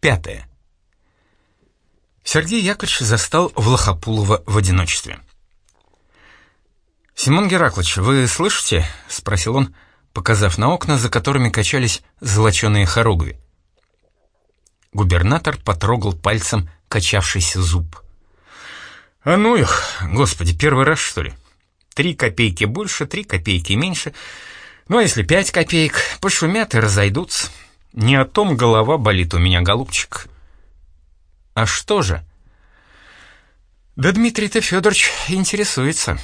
Пятое. Сергей Яковлевич застал Влахопулова в одиночестве. «Симон Гераклович, вы слышите?» — спросил он, показав на окна, за которыми качались золоченые хоругви. Губернатор потрогал пальцем качавшийся зуб. «А ну их, господи, первый раз, что ли? Три копейки больше, три копейки меньше. Ну а если пять копеек, пошумят и разойдутся. Не о том голова болит у меня, голубчик». «А что же?» «Да Дмитрий-то Федорович интересуется».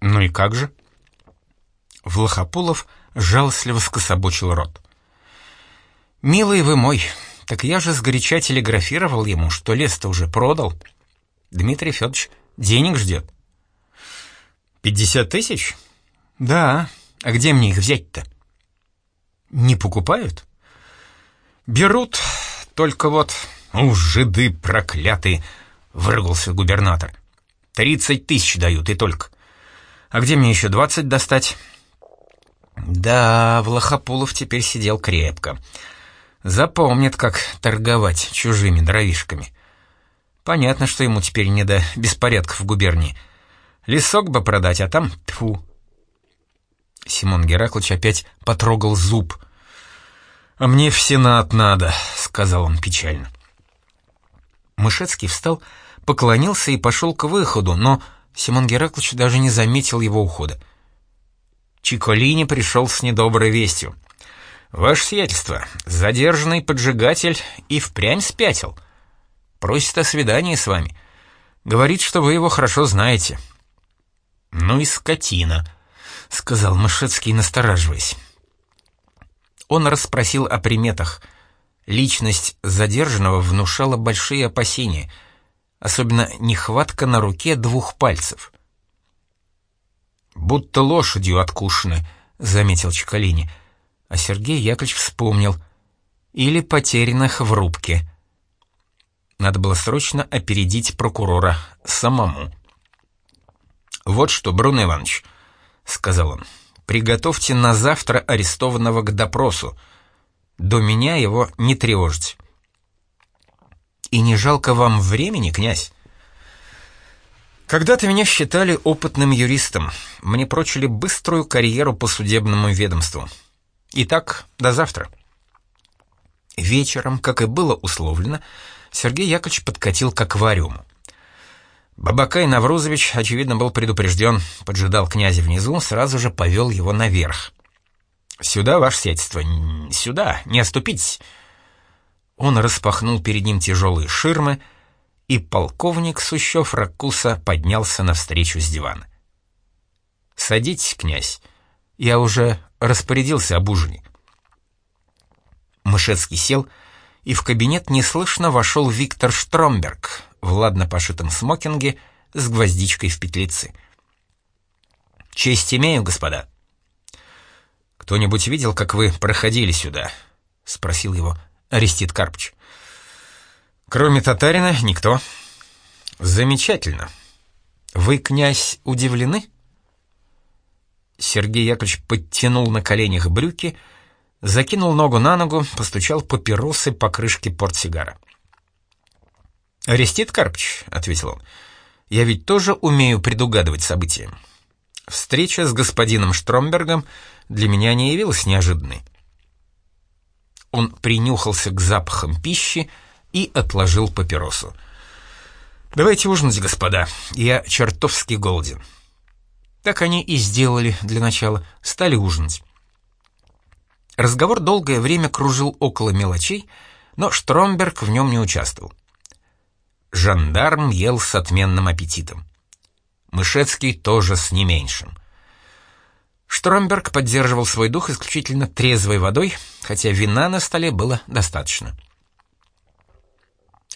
«Ну и как же?» Влахопулов жалостливо скособочил рот. «Милый вы мой, так я же сгоряча телеграфировал ему, что лес-то уже продал. Дмитрий Федорович денег ждет». «Пятьдесят тысяч?» «Да. А где мне их взять-то?» «Не покупают?» «Берут, только вот...» «У, жиды проклятые!» — выругался губернатор. «Тридцать тысяч дают, и только. А где мне еще двадцать достать?» Да, Влахопулов теперь сидел крепко. Запомнит, как торговать чужими дровишками. Понятно, что ему теперь не до беспорядков в губернии. Лесок бы продать, а там тфу. Симон Гераклович опять потрогал зуб. «А мне в Сенат надо», — сказал он печально. Мышецкий встал, поклонился и пошел к выходу, но Симон Гераклович даже не заметил его ухода. Чиколини пришел с недоброй вестью. «Ваше сиятельство, задержанный поджигатель и впрямь спятил. Просит о свидании с вами. Говорит, что вы его хорошо знаете». «Ну и скотина», — сказал Мышецкий, настораживаясь. Он расспросил о приметах. Личность задержанного внушала большие опасения — особенно нехватка на руке двух пальцев. «Будто лошадью откушены», — заметил Чекалини, а Сергей Яковлевич вспомнил. «Или потерянных в рубке». Надо было срочно опередить прокурора самому. «Вот что, Бруно Иванович», — сказал он, — «приготовьте на завтра арестованного к допросу. До меня его не тревожить». И не жалко вам времени, князь? Когда-то меня считали опытным юристом. Мне прочили быструю карьеру по судебному ведомству. Итак, до завтра. Вечером, как и было условлено, Сергей Яковлевич подкатил к аквариуму. Бабакай Наврузович, очевидно, был предупрежден, поджидал князя внизу, сразу же повел его наверх. «Сюда, ваше сядьство, сюда, не оступитесь!» Он распахнул перед ним тяжелые ширмы, и полковник Сущев-Ракуса поднялся навстречу с дивана. «Садитесь, князь, я уже распорядился об ужине». Мышецкий сел, и в кабинет неслышно вошел Виктор Штромберг в ладно пошитом смокинге с гвоздичкой в петлице. «Честь имею, господа». «Кто-нибудь видел, как вы проходили сюда?» — спросил его Арестит Карпыч. Кроме татарина, никто. Замечательно. Вы, князь, удивлены? Сергей Яковлевич подтянул на коленях брюки, закинул ногу на ногу, постучал папиросы по крышке портсигара. «Арестит Карпыч», — ответил он, — «я ведь тоже умею предугадывать события. Встреча с господином Штромбергом для меня не явилась неожиданной. Он принюхался к запахам пищи и отложил папиросу. «Давайте ужинать, господа, я чертовски голоден». Так они и сделали для начала, стали ужинать. Разговор долгое время кружил около мелочей, но Штромберг в нем не участвовал. Жандарм ел с отменным аппетитом. Мышецкий тоже с не меньшим. Штромберг поддерживал свой дух исключительно трезвой водой, хотя вина на столе было достаточно.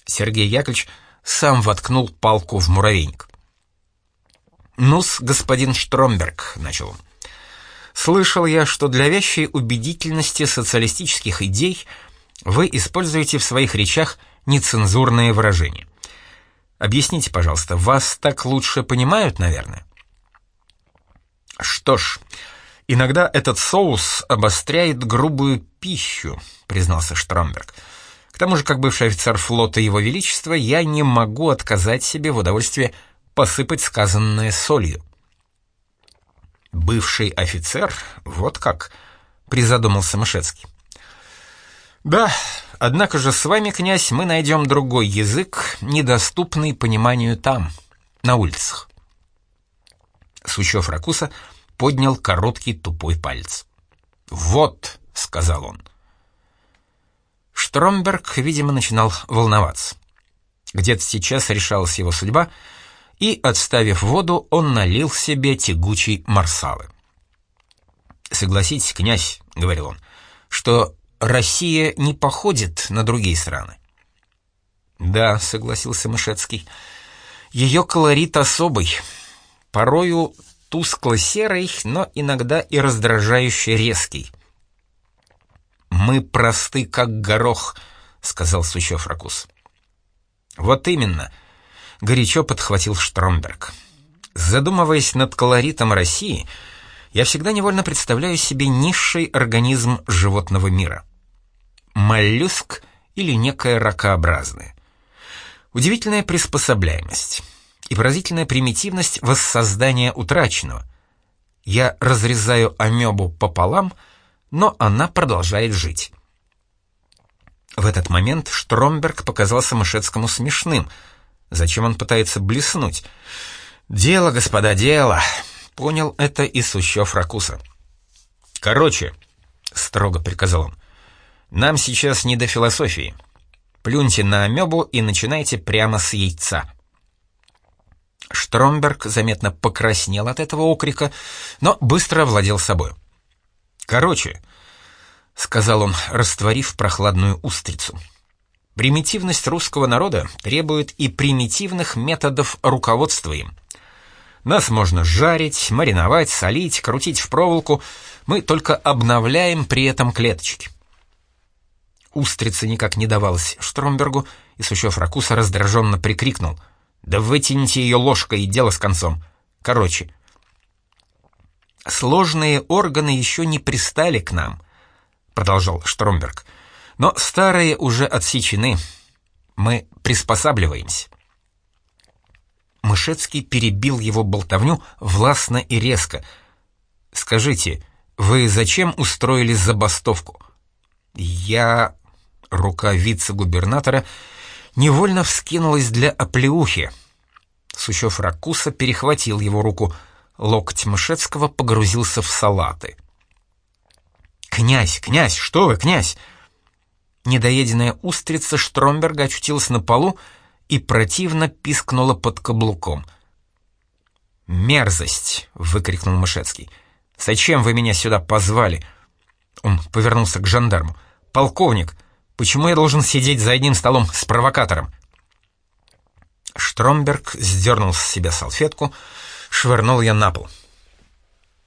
Сергей Яковлевич сам воткнул палку в муравейник. «Ну-с, господин Штромберг», — начал он, — «слышал я, что для вящей убедительности социалистических идей вы используете в своих речах нецензурные выражения. Объясните, пожалуйста, вас так лучше понимают, наверное?» «Что ж, иногда этот соус обостряет грубую пищу», — признался Штромберг. К тому же, как бывший офицер флота Его Величества, я не могу отказать себе в удовольствии посыпать сказанное солью. «Бывший офицер? Вот как?» — призадумался Мышецкий. «Да, однако же с вами, князь, мы найдем другой язык, недоступный пониманию там, на улицах». Сучев Ракуса поднял короткий тупой палец. «Вот», — сказал он. Штромберг, видимо, начинал волноваться. Где-то сейчас решалась его судьба, и, отставив воду, он налил себе тягучей марсалы. «Согласитесь, князь», — говорил он, — «что Россия не походит на другие страны». «Да», — согласился Мышецкий, — «ее колорит особый, порою тускло-серый, но иногда и раздражающе резкий». «Мы просты, как горох», — сказал Сучев Ракус. «Вот именно», — горячо подхватил Штромберг. «Задумываясь над колоритом России, я всегда невольно представляю себе низший организм животного мира. Моллюск или некое ракообразное. Удивительная приспособляемость и поразительная примитивность воссоздания утраченного. Я разрезаю амебу пополам — но она продолжает жить. В этот момент Штромберг показался Мышецкому смешным. Зачем он пытается блеснуть? «Дело, господа, дело!» — понял это и Сущев Ракуса. «Короче», — строго приказал он, — «нам сейчас не до философии. Плюньте на амебу и начинайте прямо с яйца». Штромберг заметно покраснел от этого окрика, но быстро овладел собой. «Короче», — сказал он, растворив прохладную устрицу, «примитивность русского народа требует и примитивных методов руководства им. Нас можно жарить, мариновать, солить, крутить в проволоку, мы только обновляем при этом клеточки». Устрица никак не давалась Штромбергу, и Сущев Ракуса раздраженно прикрикнул. «Да вытяните ее ложкой и дело с концом. Короче, «Сложные органы еще не пристали к нам», — продолжал Штромберг. «Но старые уже отсечены. Мы приспосабливаемся». Мышецкий перебил его болтовню властно и резко. «Скажите, вы зачем устроили забастовку?» «Я...» — рука вице-губернатора невольно вскинулась для оплеухи. Сущев Ракуса перехватил его руку — Локоть Мышецкого погрузился в салаты. «Князь, князь, что вы, князь?» Недоеденная устрица Штромберга очутилась на полу и противно пискнула под каблуком. «Мерзость!» — выкрикнул Мышецкий. «Зачем вы меня сюда позвали?» Он повернулся к жандарму. «Полковник, почему я должен сидеть за одним столом с провокатором?» Штромберг сдернул с себя салфетку, швырнул я на пол.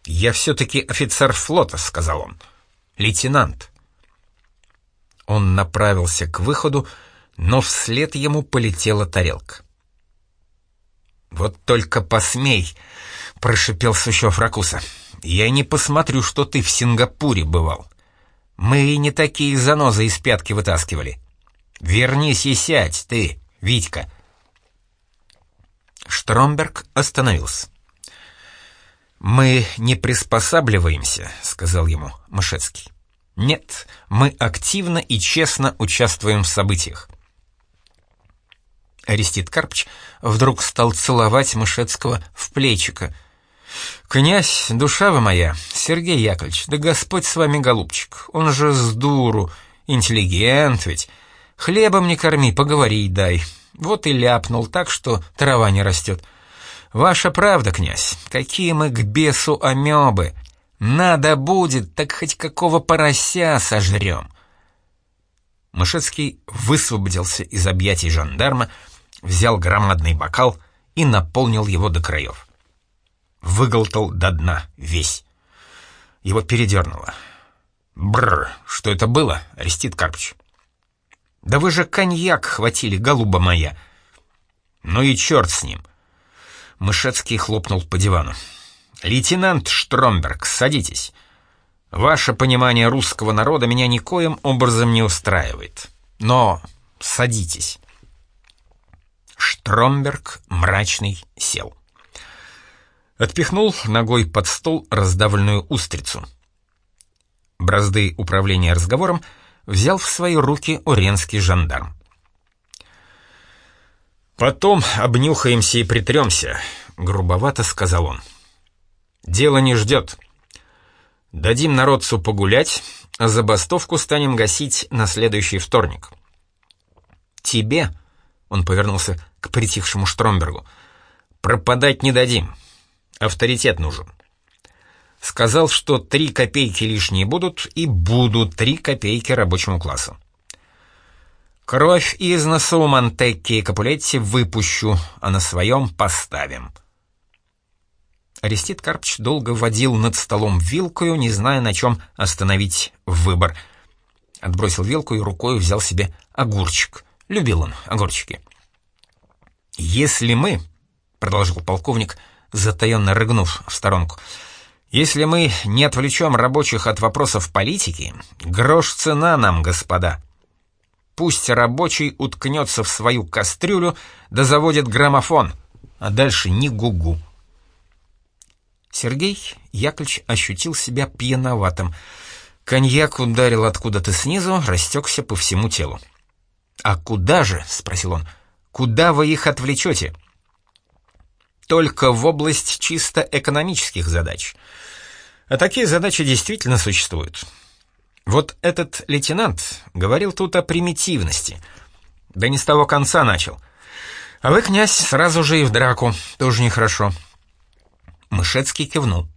«Я все-таки офицер флота», — сказал он. «Лейтенант». Он направился к выходу, но вслед ему полетела тарелка. «Вот только посмей!» — прошипел Сущев Ракуса. «Я не посмотрю, что ты в Сингапуре бывал. Мы и не такие занозы из пятки вытаскивали. Вернись и сядь, ты, Витька!» Штромберг остановился. «Мы не приспосабливаемся», — сказал ему Мышецкий. «Нет, мы активно и честно участвуем в событиях». Арестит Карпч вдруг стал целовать Мышецкого в плечико. «Князь, душа вы моя, Сергей Яковлевич, да Господь с вами, голубчик, он же с дуру, интеллигент ведь. Хлебом не корми, поговорить дай, вот и ляпнул так, что трава не растет. Ваша правда, князь, какие мы к бесу амебы. Надо будет, так хоть какого порося сожрем. Мышецкий высвободился из объятий жандарма, взял громадный бокал и наполнил его до краев. Выголтал до дна весь. Его передернуло. Бррр, что это было, Арестит Карпыч? Да вы же коньяк хватили, голуба моя. Ну и черт с ним. Мышецкий хлопнул по дивану. «Лейтенант Штромберг, садитесь. Ваше понимание русского народа меня никоим образом не устраивает. Но садитесь». Штромберг, мрачный, сел. Отпихнул ногой под стол раздавленную устрицу. Бразды управления разговором взял в свои руки уренский жандарм. «Потом обнюхаемся и притремся», — грубовато сказал он. «Дело не ждет. Дадим народцу погулять, а забастовку станем гасить на следующий вторник». «Тебе», — он повернулся к притихшему Штромбергу, — «пропадать не дадим. Авторитет нужен». Сказал, что три копейки лишние будут, и будут три копейки рабочему классу. Кровь из носу Монтекки и Капулетти выпущу, а на своем поставим. Арестит Карпч долго водил над столом вилкою, не зная, на чем остановить выбор. Отбросил вилку и рукой взял себе огурчик. Любил он огурчики. «Если мы», — продолжил полковник, затаенно рыгнув в сторонку, — «если мы не отвлечем рабочих от вопросов политики, грош цена нам, господа». Пусть рабочий уткнется в свою кастрюлю да заводит граммофон, а дальше ни гугу. Сергей Яковлевич ощутил себя пьяноватым. Коньяк ударил откуда-то снизу, растекся по всему телу. «А куда же?» — спросил он. «Куда вы их отвлечете?» «Только в область чисто экономических задач. А такие задачи действительно существуют. Вот этот лейтенант говорил тут о примитивности. Да не с того конца начал. А вы, князь, сразу же и в драку. Тоже нехорошо. Мышецкий кивнул.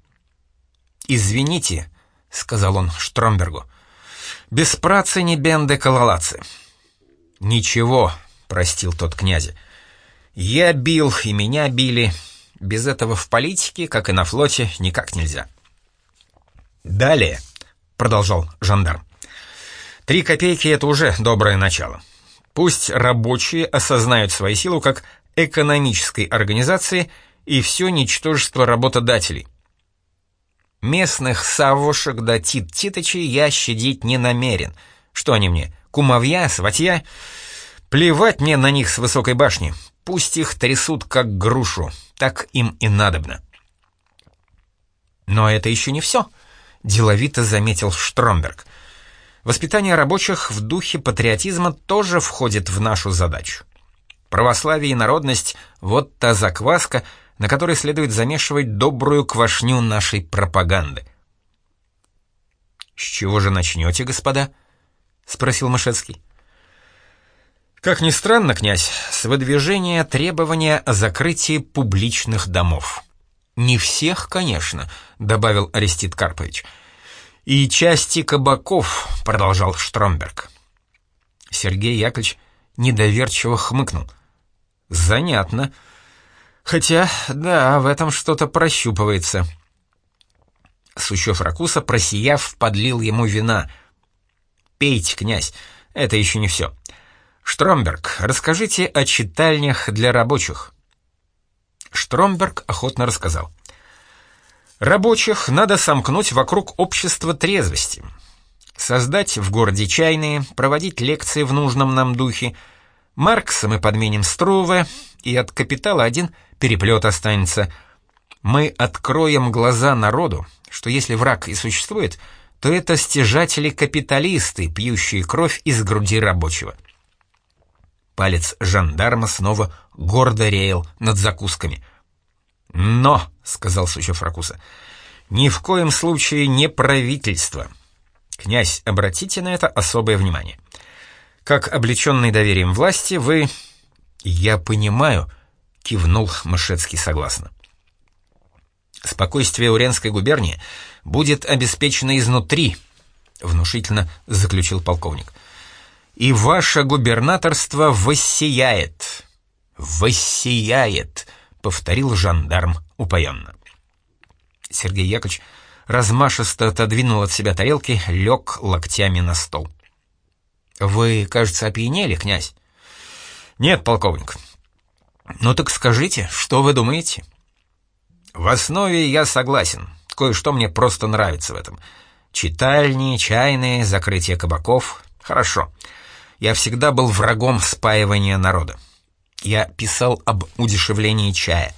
«Извините», — сказал он Штромбергу, — «без працы не бенды кололацы». «Ничего», — простил тот князя. «Я бил, и меня били. Без этого в политике, как и на флоте, никак нельзя». «Далее», продолжал жандарм. «Три копейки — это уже доброе начало. Пусть рабочие осознают свою силу как экономической организации и все ничтожество работодателей. Местных савушек да тит-титочей я щадить не намерен. Что они мне, кумовья, сватья? Плевать мне на них с высокой башни. Пусть их трясут как грушу, так им и надобно. Но это еще не все. — деловито заметил Штромберг. «Воспитание рабочих в духе патриотизма тоже входит в нашу задачу. Православие и народность — вот та закваска, на которой следует замешивать добрую квашню нашей пропаганды». «С чего же начнете, господа?» — спросил Мышецкий. «Как ни странно, князь, с выдвижения требования о закрытии публичных домов». «Не всех, конечно», — добавил Арестит Карпович. «И части кабаков», — продолжал Штромберг. Сергей Яковлевич недоверчиво хмыкнул. «Занятно. Хотя, да, в этом что-то прощупывается». Сущев Ракуса, просияв, подлил ему вина. «Пейте, князь, это еще не все. Штромберг, расскажите о читальнях для рабочих». Штромберг охотно рассказал. Рабочих надо сомкнуть вокруг общества трезвости. Создать в городе чайные, проводить лекции в нужном нам духе. Маркса мы подменим Струве, и от капитала один переплет останется. Мы откроем глаза народу, что если враг и существует, то это стяжатели-капиталисты, пьющие кровь из груди рабочего. Палец жандарма снова гордо реял над закусками. «Но», — сказал Сучев Ракуса, — «ни в коем случае не правительство. Князь, обратите на это особое внимание. Как облеченный доверием власти, вы...» «Я понимаю», — кивнул Мышецкий согласно. «Спокойствие Уренской губернии будет обеспечено изнутри», — внушительно заключил полковник и ваше губернаторство воссияет. Воссияет, повторил жандарм упоенно. Сергей Яковлевич размашисто отодвинул от себя тарелки, лег локтями на стол. «Вы, кажется, опьянели, князь?» «Нет, полковник». «Ну так скажите, что вы думаете?» «В основе я согласен. Кое-что мне просто нравится в этом. Читальни, чайные, закрытие кабаков. Хорошо. Я всегда был врагом спаивания народа. Я писал об удешевлении чая.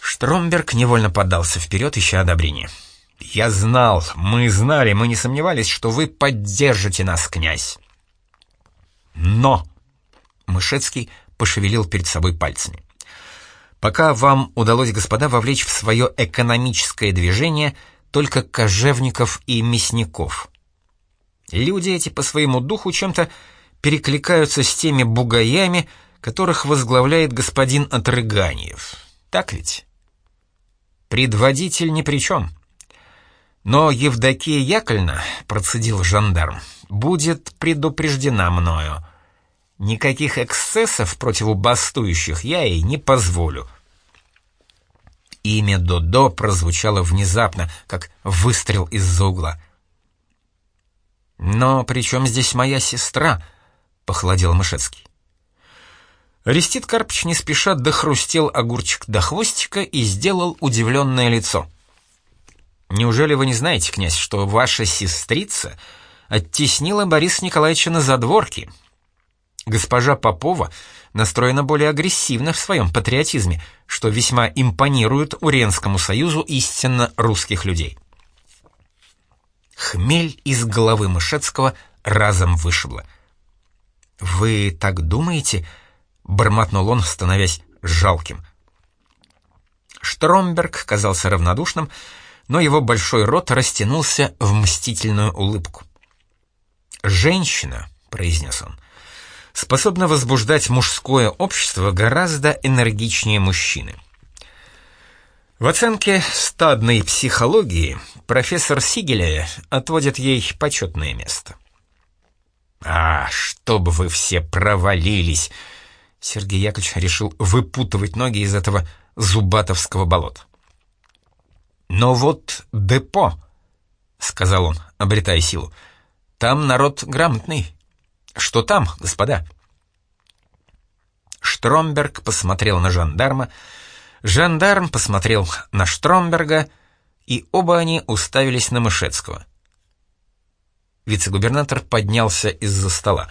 Штромберг невольно поддался вперед, ища одобрения. «Я знал, мы знали, мы не сомневались, что вы поддержите нас, князь». «Но!» — Мышецкий пошевелил перед собой пальцами. «Пока вам удалось, господа, вовлечь в свое экономическое движение только кожевников и мясников. Люди эти по своему духу чем-то перекликаются с теми бугаями, которых возглавляет господин Отрыганиев. Так ведь?» Предводитель ни при чем. Но Евдокия Яковлевна, процедил жандарм, будет предупреждена мною. Никаких эксцессов противобастующих я ей не позволю. Имя Додо прозвучало внезапно, как выстрел из-за угла. «Но при чем здесь моя сестра?» — похолодел Мышецкий. Арестит Карпыч не спеша дохрустел огурчик до хвостика и сделал удивленное лицо. «Неужели вы не знаете, князь, что ваша сестрица оттеснила Бориса Николаевича на задворки? Госпожа Попова настроена более агрессивно в своем патриотизме, что весьма импонирует Уренскому союзу истинно русских людей». Хмель из головы Мышецкого разом вышибло. «Вы так думаете?» — бормотнул он, становясь жалким. Штромберг казался равнодушным, но его большой рот растянулся в мстительную улыбку. «Женщина», — произнес он, — «способна возбуждать мужское общество гораздо энергичнее мужчины». В оценке стадной психологии профессор Сигеля отводит ей почетное место. «А, чтобы вы все провалились!» Сергей Яковлевич решил выпутывать ноги из этого зубатовского болота. «Но вот депо», — сказал он, обретая силу, — «там народ грамотный. Что там, господа?» Штромберг посмотрел на жандарма, жандарм посмотрел на Штромберга, и оба они уставились на Мышецкого. Вице-губернатор поднялся из-за стола,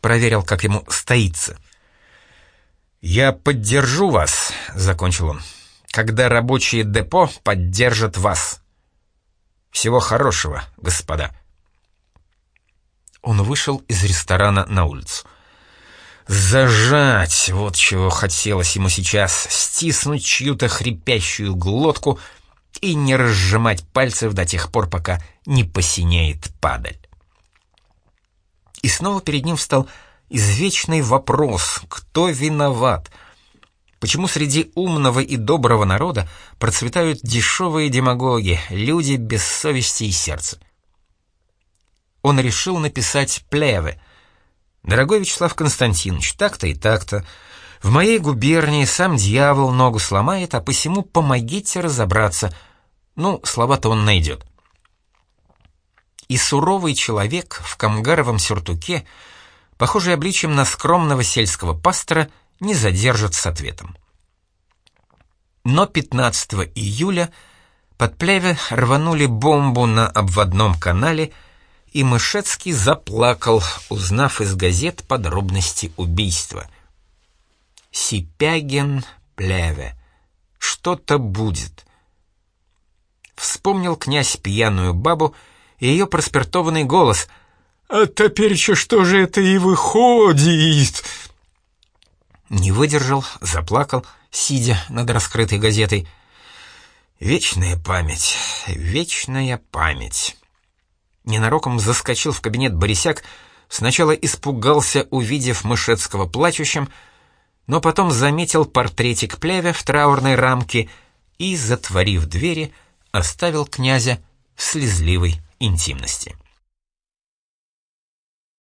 проверил, как ему стоится — «Я поддержу вас», — закончил он, — «когда рабочие депо поддержат вас. Всего хорошего, господа». Он вышел из ресторана на улицу. Зажать, вот чего хотелось ему сейчас, стиснуть чью-то хрипящую глотку и не разжимать пальцев до тех пор, пока не посинеет падаль. И снова перед ним встал извечный вопрос, кто виноват? Почему среди умного и доброго народа процветают дешевые демагоги, люди без совести и сердца? Он решил написать плевы. «Дорогой Вячеслав Константинович, так-то и так-то. В моей губернии сам дьявол ногу сломает, а посему помогите разобраться. Ну, слова-то он найдет». И суровый человек в камгаровом сюртуке — похожий обличием на скромного сельского пастора, не задержат с ответом. Но 15 июля под Плеве рванули бомбу на обводном канале, и Мышецкий заплакал, узнав из газет подробности убийства. Сипягин, Плеве. Что-то будет. Вспомнил князь пьяную бабу и ее проспиртованный голос — а теперь что же это и выходит?» Не выдержал, заплакал, сидя над раскрытой газетой. «Вечная память, вечная память». Ненароком заскочил в кабинет Борисяк, сначала испугался, увидев Мышецкого плачущим, но потом заметил портретик Плевя в траурной рамке и, затворив двери, оставил князя в слезливой интимности.